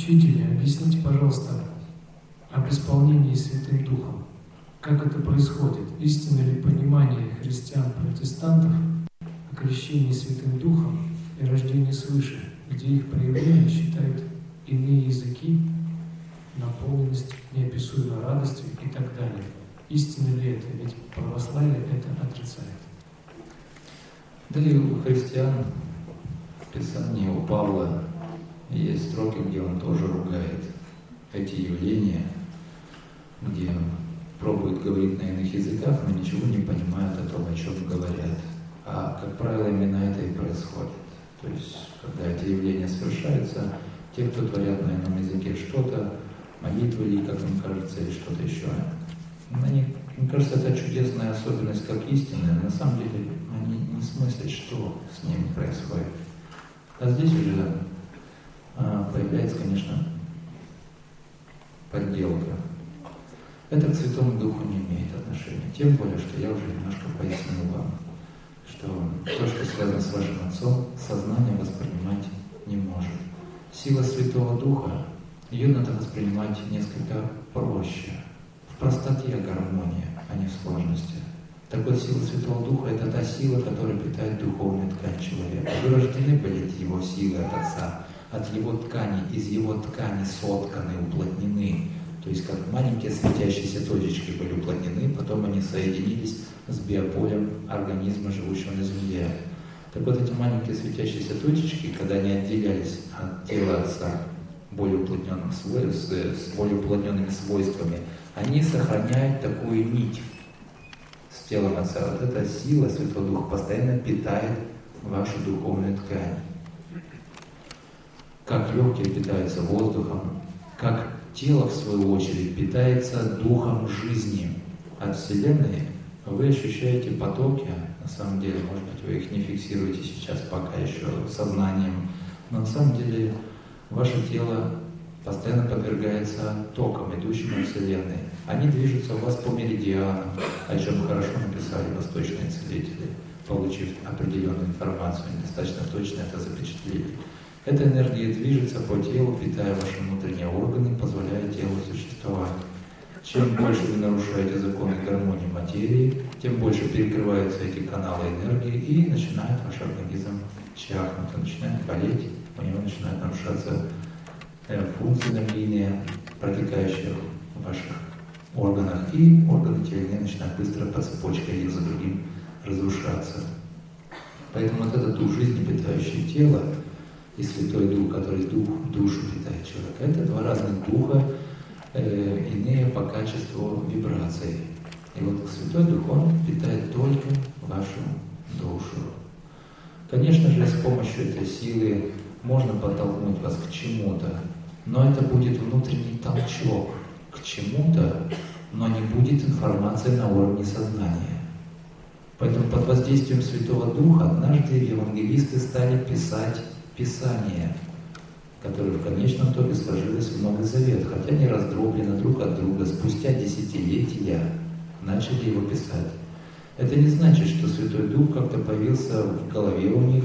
Учитель, объясните, пожалуйста, об исполнении Святым Духом. Как это происходит? Истинно ли понимание христиан-протестантов о крещении Святым Духом и рождении свыше, где их проявление считают иные языки, наполненность неописуемой радостью и так далее? Истинно ли это? Ведь православие это отрицает. Да и у христиан в Писании, у Павла есть строки, где он тоже ругает эти явления, где он пробует говорить на иных языках, но ничего не понимает о том, о чем говорят. А, как правило, именно это и происходит. То есть, когда эти явления совершаются, те, кто творят на ином языке что-то, молитвы или, как им кажется, или что-то еще, они, мне кажется, это чудесная особенность как истинная. На самом деле они не смыслят, что с ними происходит. А здесь уже появляется, конечно, подделка. Это к Святому Духу не имеет отношения. Тем более, что я уже немножко пояснил вам, что то, что связано с вашим Отцом, сознание воспринимать не может. Сила Святого Духа, ее надо воспринимать несколько проще. В простоте гармония, а не в сложности. Так вот, сила Святого Духа – это та сила, которая питает духовную ткань человека. Вы рождены были его силой от Отца, от его ткани, из его ткани сотканы, уплотнены. То есть как маленькие светящиеся точечки были уплотнены, потом они соединились с биополем организма, живущего на Земле. Так вот эти маленькие светящиеся точечки, когда они отделялись от тела Отца более уплотненным свой, с, с более уплотненными свойствами, они сохраняют такую нить с телом Отца. Вот эта сила Святого Духа постоянно питает вашу духовную ткань как легкие питаются воздухом, как тело, в свою очередь, питается духом жизни от Вселенной, вы ощущаете потоки, на самом деле, может быть, вы их не фиксируете сейчас пока еще сознанием, но на самом деле ваше тело постоянно подвергается токам, идущим от Вселенной. Они движутся у вас по меридианам, о чем хорошо написали восточные целители, получив определенную информацию, они достаточно точно это запечатлели. Эта энергия движется по телу, питая ваши внутренние органы, позволяя телу существовать. Чем больше вы нарушаете законы гармонии материи, тем больше перекрываются эти каналы энергии и начинает ваш организм чахнуть, он начинает болеть, у него начинает нарушаться э, функции давления, протекающих в ваших органах, и органы тела начинают быстро по цепочке один за другим разрушаться. Поэтому вот этот дух жизни, питающий тело, и Святой Дух, который дух, душу питает человека. Это два разных духа, э, иные по качеству вибраций. И вот Святой Дух, Он питает только вашу душу. Конечно же, с помощью этой силы можно подтолкнуть вас к чему-то, но это будет внутренний толчок к чему-то, но не будет информации на уровне сознания. Поэтому под воздействием Святого Духа однажды евангелисты стали писать Писание, которое в конечном итоге сложилось в Новый Завет, хотя не раздроблено друг от друга, спустя десятилетия начали его писать. Это не значит, что Святой Дух как-то появился в голове у них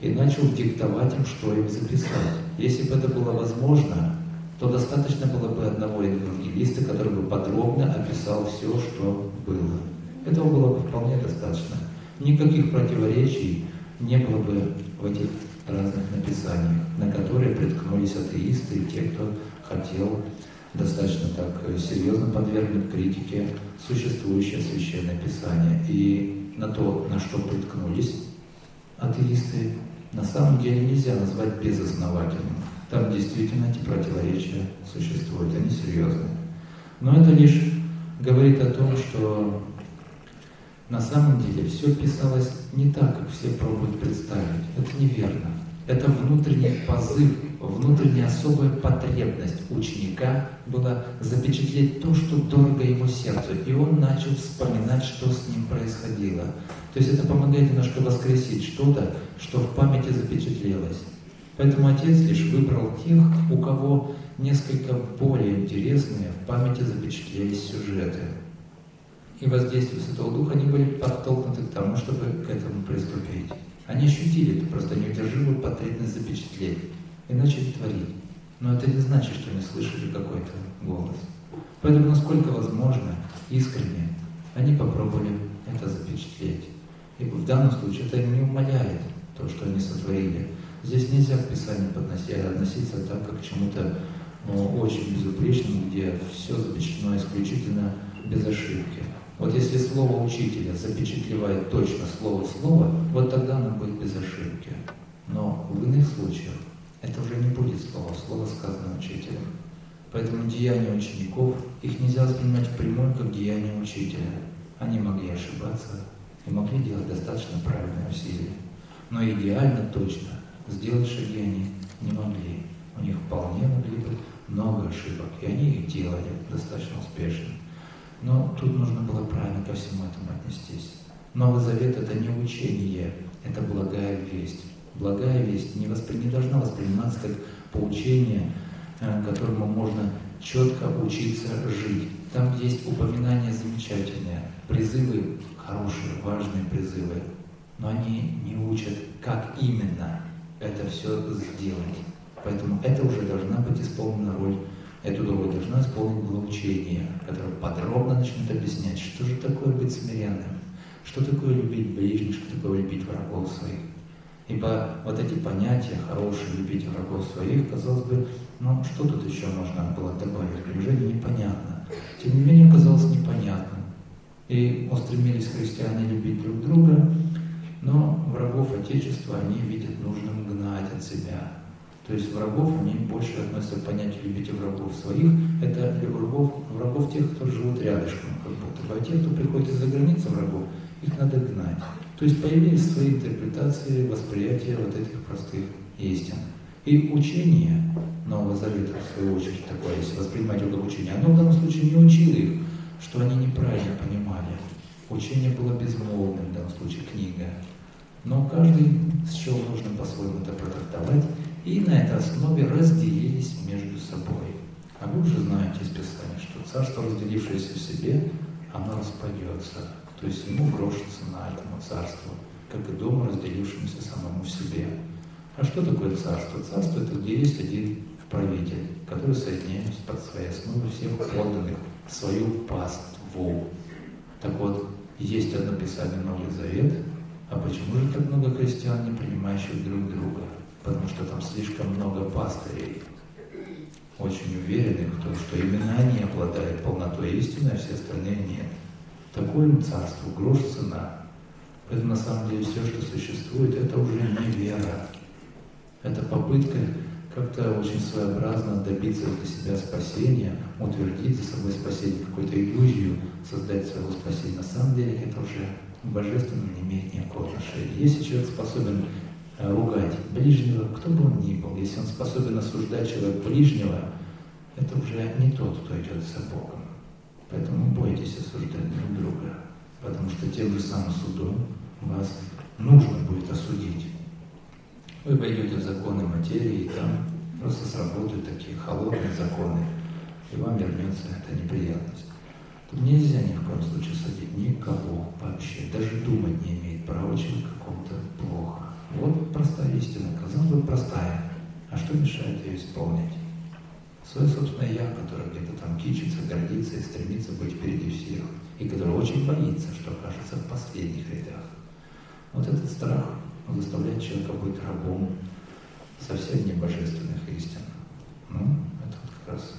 и начал диктовать им, что им записать. Если бы это было возможно, то достаточно было бы одного евангелиста, который бы подробно описал все, что было. Этого было бы вполне достаточно. Никаких противоречий не было бы в этих разных написаниях, на которые приткнулись атеисты и те, кто хотел достаточно так серьезно подвергнуть критике существующее священное писание. И на то, на что приткнулись атеисты, на самом деле нельзя назвать безосновательным. Там действительно эти противоречия существуют, они серьезные. Но это лишь говорит о том, что на самом деле все писалось не так, как все пробуют представить. Это неверно. Это внутренний позыв, внутренняя особая потребность ученика была запечатлеть то, что дорого его сердцу. И он начал вспоминать, что с ним происходило. То есть это помогает немножко воскресить что-то, что в памяти запечатлелось. Поэтому отец лишь выбрал тех, у кого несколько более интересные в памяти запечатлелись сюжеты и воздействие Святого Духа, они были подтолкнуты к тому, чтобы к этому приступить. Они ощутили это просто неудержимую потребность запечатлеть и начали творить. Но это не значит, что не слышали какой-то голос. Поэтому, насколько возможно, искренне, они попробовали это запечатлеть. И в данном случае это не умаляет то, что они сотворили. Здесь нельзя к Писанию относиться так, как к чему-то ну, очень безупречному, где все запечатлено исключительно без ошибки. Вот если слово учителя запечатлевает точно слово в слово, вот тогда оно будет без ошибки. Но в иных случаях это уже не будет слово, слово сказано учителем. Поэтому деяния учеников, их нельзя воспринимать впрямую как деяния учителя. Они могли ошибаться и могли делать достаточно правильные усилия. Но идеально точно сделать шаги они не могли. У них вполне могли быть много ошибок, и они их делали достаточно успешно. Но тут нужно было правильно ко всему этому отнестись. Новый Завет – это не учение, это благая весть. Благая весть не, воспри... не должна восприниматься как поучение, э, которому можно четко учиться жить. Там есть упоминания замечательные, призывы хорошие, важные призывы, но они не учат, как именно это все сделать. Поэтому это уже должна быть исполнена роль, эту роль должна исполнить было учение, которое подробно начнет объяснять, что же такое быть смиренным, что такое любить ближних, что такое любить врагов своих. Ибо вот эти понятия, хорошие, любить врагов своих, казалось бы, ну что тут еще можно было добавить? Неужели непонятно? Тем не менее, казалось непонятным. И устремились христиане любить друг друга, но врагов Отечества они видят нужным гнать от себя. То есть врагов они больше относятся к понятию «любите врагов своих». Это врагов, врагов тех, кто живут рядышком, как будто бы. А те, кто приходит из-за границы врагов, их надо гнать. То есть появились свои интерпретации, восприятия вот этих простых истин. И учение Нового Завета, в свою очередь, такое, если воспринимать его как учение, оно в данном случае не учило их, что они неправильно понимали. Учение было безмолвным, в данном случае книга. Но каждый счел нужно по-своему это протрактовать, и на этой основе разделились между собой. А вы уже знаете из Писания, что царство, разделившееся в себе, оно распадется. То есть ему грош цена этому царству, как и дому, разделившемуся самому в себе. А что такое царство? Царство – это где есть один правитель, который соединяет под своей основой всех подданных свою паству. Так вот, есть одно Писание Новый Завет, а почему же так много христиан, не принимающих друг друга? Потому что там слишком много пастырей, очень уверенных в том, что именно они обладают полнотой истины, а все остальные нет. Такое царство, грош цена. Поэтому на самом деле все, что существует, это уже не вера. Это попытка как-то очень своеобразно добиться для себя спасения, утвердить за собой спасение, какую-то иллюзию создать своего спасения. На самом деле это уже к божественному не имеет никакого отношения. Если человек способен ругать ближнего, кто бы он ни был, если он способен осуждать человека ближнего, это уже не тот, кто идет за Богом. Поэтому бойтесь осуждать друг друга, потому что тем же самым судом вас нужно будет осудить. Вы пойдете в законы материи, и там просто сработают такие холодные законы, и вам вернется эта неприятность. Тут нельзя ни в коем случае судить никого вообще, даже думать не имеет права человек каком-то плохо. Вот простая истина, казалось бы, простая. А что мешает ее исполнить? свое собственное «я», которое где-то там кичится, гордится и стремится быть впереди всех, и которое очень боится, что окажется в последних рядах. Вот этот страх заставляет человека быть рабом совсем не божественных истин. Ну, это вот как раз